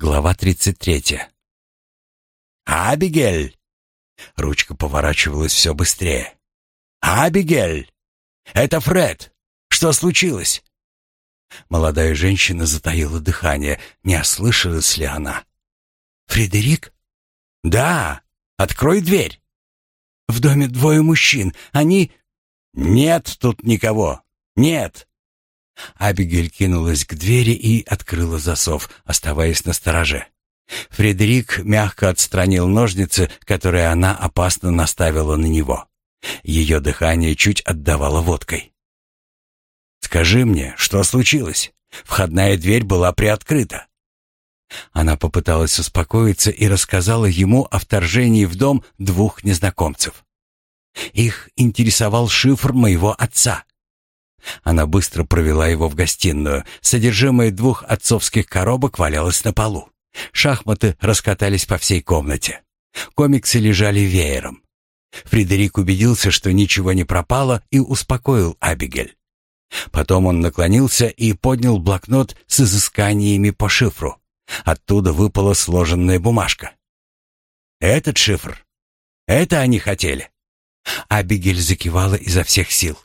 Глава 33. «Абигель!» Ручка поворачивалась все быстрее. «Абигель! Это Фред! Что случилось?» Молодая женщина затаила дыхание. Не ослышалась ли она? «Фредерик?» «Да! Открой дверь!» «В доме двое мужчин. Они...» «Нет тут никого! Нет!» Абигель кинулась к двери и открыла засов, оставаясь на стороже. Фредерик мягко отстранил ножницы, которые она опасно наставила на него. Ее дыхание чуть отдавало водкой. «Скажи мне, что случилось? Входная дверь была приоткрыта». Она попыталась успокоиться и рассказала ему о вторжении в дом двух незнакомцев. Их интересовал шифр моего отца. Она быстро провела его в гостиную. Содержимое двух отцовских коробок валялось на полу. Шахматы раскатались по всей комнате. Комиксы лежали веером. Фредерик убедился, что ничего не пропало, и успокоил Абигель. Потом он наклонился и поднял блокнот с изысканиями по шифру. Оттуда выпала сложенная бумажка. «Этот шифр? Это они хотели?» Абигель закивала изо всех сил.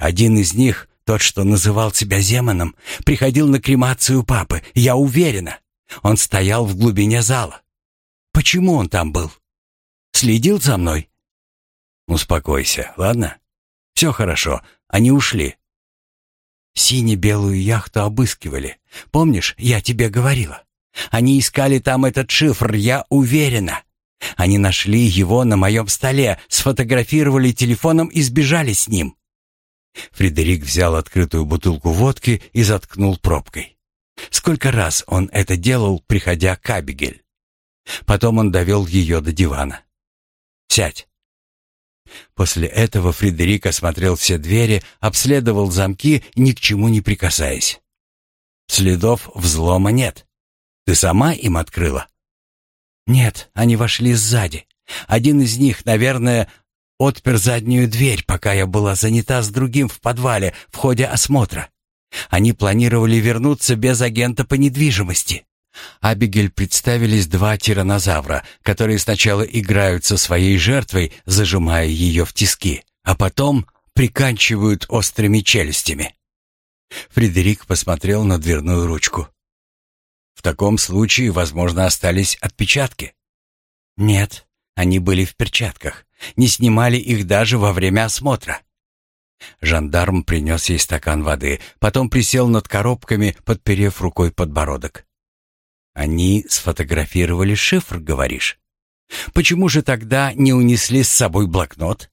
Один из них, тот, что называл себя Земаном, приходил на кремацию папы, я уверена. Он стоял в глубине зала. Почему он там был? Следил за мной? Успокойся, ладно? Все хорошо, они ушли. Сине-белую яхту обыскивали. Помнишь, я тебе говорила? Они искали там этот шифр, я уверена. Они нашли его на моем столе, сфотографировали телефоном и сбежали с ним. Фредерик взял открытую бутылку водки и заткнул пробкой. Сколько раз он это делал, приходя к Абигель. Потом он довел ее до дивана. «Сядь». После этого Фредерик осмотрел все двери, обследовал замки, ни к чему не прикасаясь. «Следов взлома нет. Ты сама им открыла?» «Нет, они вошли сзади. Один из них, наверное, отпер заднюю дверь, пока я была занята с другим в подвале в ходе осмотра. Они планировали вернуться без агента по недвижимости. Абигель представились два тиранозавра, которые сначала играют со своей жертвой, зажимая ее в тиски, а потом приканчивают острыми челюстями. Фредерик посмотрел на дверную ручку. В таком случае, возможно, остались отпечатки. Нет, они были в перчатках не снимали их даже во время осмотра. Жандарм принес ей стакан воды, потом присел над коробками, подперев рукой подбородок. «Они сфотографировали шифр, говоришь? Почему же тогда не унесли с собой блокнот?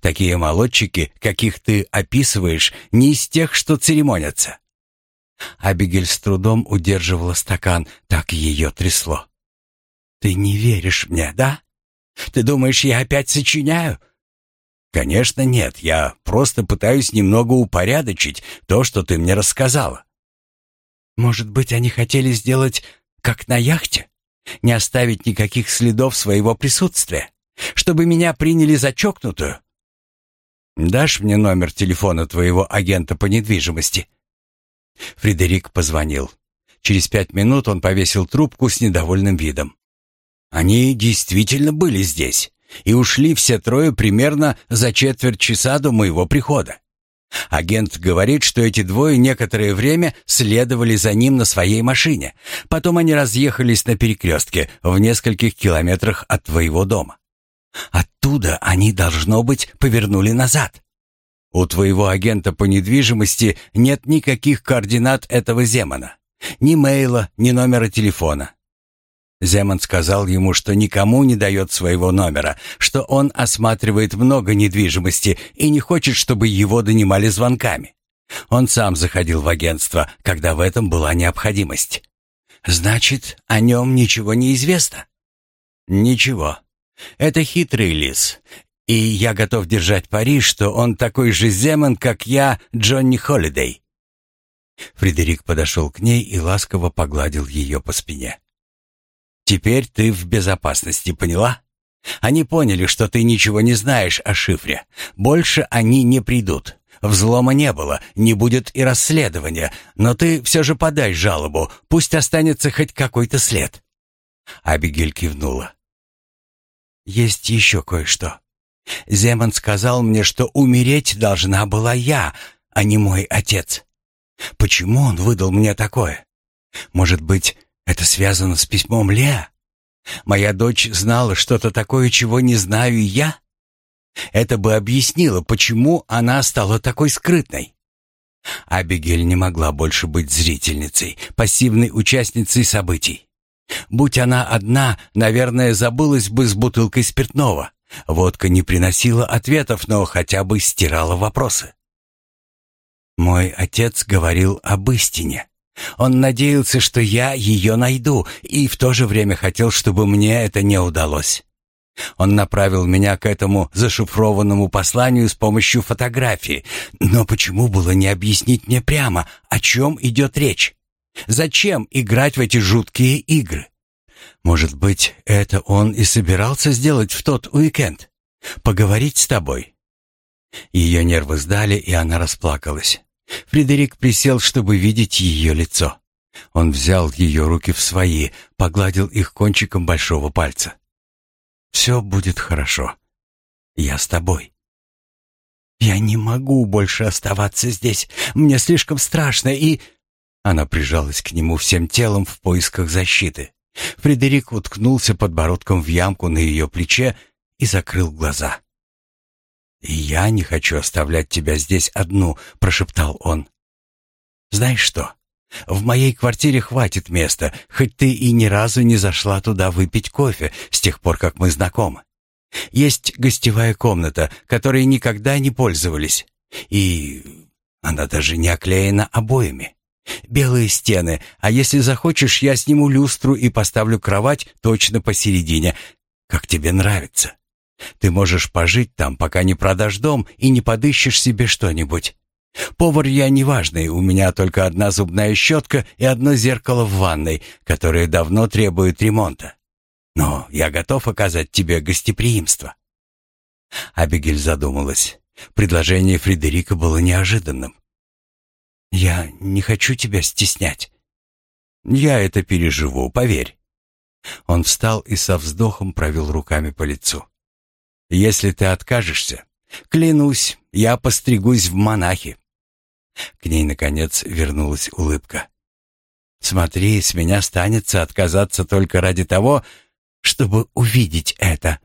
Такие молодчики, каких ты описываешь, не из тех, что церемонятся». Абигель с трудом удерживала стакан, так ее трясло. «Ты не веришь мне, да?» Ты думаешь, я опять сочиняю? Конечно, нет. Я просто пытаюсь немного упорядочить то, что ты мне рассказала. Может быть, они хотели сделать как на яхте? Не оставить никаких следов своего присутствия, чтобы меня приняли за чокнутую? Дашь мне номер телефона твоего агента по недвижимости? Фредерик позвонил. Через пять минут он повесил трубку с недовольным видом. Они действительно были здесь и ушли все трое примерно за четверть часа до моего прихода. Агент говорит, что эти двое некоторое время следовали за ним на своей машине. Потом они разъехались на перекрестке в нескольких километрах от твоего дома. Оттуда они, должно быть, повернули назад. У твоего агента по недвижимости нет никаких координат этого Земана. Ни мейла, ни номера телефона. Земан сказал ему, что никому не дает своего номера, что он осматривает много недвижимости и не хочет, чтобы его донимали звонками. Он сам заходил в агентство, когда в этом была необходимость. Значит, о нем ничего не известно? Ничего. Это хитрый лис. И я готов держать пари, что он такой же Земан, как я, Джонни Холидей. Фредерик подошел к ней и ласково погладил ее по спине. Теперь ты в безопасности, поняла? Они поняли, что ты ничего не знаешь о шифре. Больше они не придут. Взлома не было, не будет и расследования, но ты все же подай жалобу, пусть останется хоть какой-то след». Абигель кивнула. «Есть еще кое-что. Земан сказал мне, что умереть должна была я, а не мой отец. Почему он выдал мне такое? Может быть, это связано с письмом Леа? Моя дочь знала что-то такое, чего не знаю я? Это бы объяснило, почему она стала такой скрытной. Абигель не могла больше быть зрительницей, пассивной участницей событий. Будь она одна, наверное, забылась бы с бутылкой спиртного. Водка не приносила ответов, но хотя бы стирала вопросы. Мой отец говорил об истине. Он надеялся, что я ее найду, и в то же время хотел, чтобы мне это не удалось. Он направил меня к этому зашифрованному посланию с помощью фотографии. Но почему было не объяснить мне прямо, о чем идет речь? Зачем играть в эти жуткие игры? Может быть, это он и собирался сделать в тот уикенд? Поговорить с тобой?» Ее нервы сдали, и она расплакалась. Фредерик присел, чтобы видеть ее лицо. Он взял ее руки в свои, погладил их кончиком большого пальца. «Все будет хорошо. Я с тобой». «Я не могу больше оставаться здесь. Мне слишком страшно и...» Она прижалась к нему всем телом в поисках защиты. Фредерик уткнулся подбородком в ямку на ее плече и закрыл глаза. «Я не хочу оставлять тебя здесь одну», — прошептал он. «Знаешь что? В моей квартире хватит места, хоть ты и ни разу не зашла туда выпить кофе с тех пор, как мы знакомы. Есть гостевая комната, которой никогда не пользовались, и она даже не оклеена обоями. Белые стены, а если захочешь, я сниму люстру и поставлю кровать точно посередине, как тебе нравится. Ты можешь пожить там, пока не продашь дом и не подыщешь себе что-нибудь. Повар я неважный, у меня только одна зубная щетка и одно зеркало в ванной, которое давно требует ремонта. Но я готов оказать тебе гостеприимство». Абигель задумалась. Предложение Фредерика было неожиданным. «Я не хочу тебя стеснять». «Я это переживу, поверь». Он встал и со вздохом провел руками по лицу. «Если ты откажешься, клянусь, я постригусь в монахи». К ней, наконец, вернулась улыбка. «Смотри, с меня станется отказаться только ради того, чтобы увидеть это»,